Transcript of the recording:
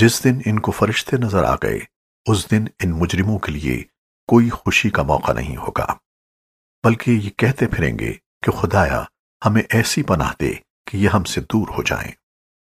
جس دن ان کو فرشتے نظر آ گئے، اس دن ان مجرموں کے لیے کوئی خوشی کا موقع نہیں ہوگا۔ بلکہ یہ کہتے پھریں گے کہ خدایا ہمیں ایسی پناہ دے کہ یہ ہم سے دور ہو جائیں۔